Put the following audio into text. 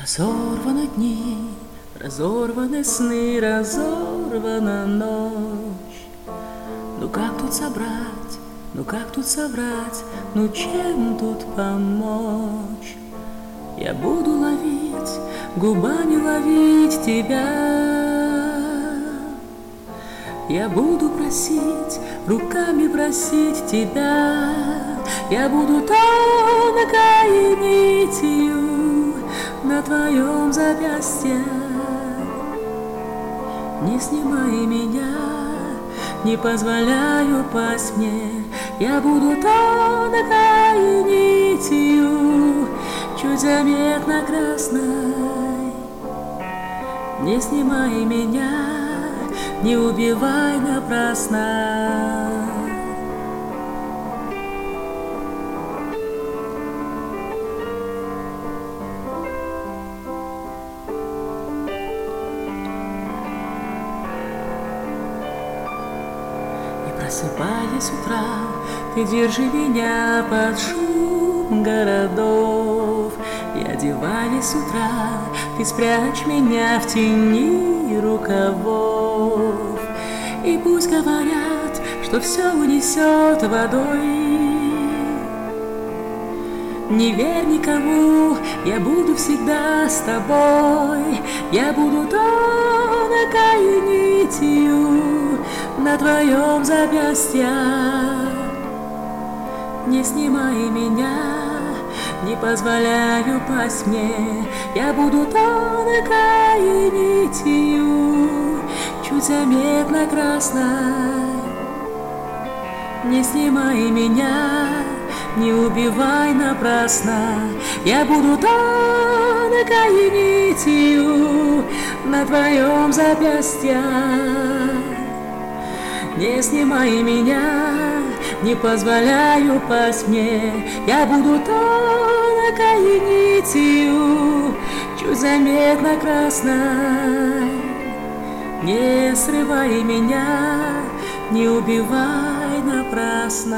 Разорваны дни, разорваны сны, разорвана ночь. Ну как тут собрать, ну как тут соврать, ну чем тут помочь? Я буду ловить, губами ловить тебя. Я буду просить, руками просить тебя. Я буду тонкой твоем запястье. Не снимай меня, не позволяю пасть мне, Я буду тонкой нитью, чуть заметно красной. Не снимай меня, не убивай напрасно. Просыпаясь утра, ты держи меня под шум городов. И одеваясь с утра, ты спрячь меня в тени рукавов. И пусть говорят, что все унесет водой. Не верь никому, я буду всегда с тобой, я буду тонкой нитью на твоем запястье. Не снимай меня, не позволяю пасть мне, Я буду тонкой нитью, чуть заметно красной. Не снимай меня, не убивай напрасно, Я буду тонкой нитью на твоем запястье. Не снимай меня, не позволяю пасть мне, Я буду тонкой нитью, чуть заметно красной. Не срывай меня, не убивай напрасно.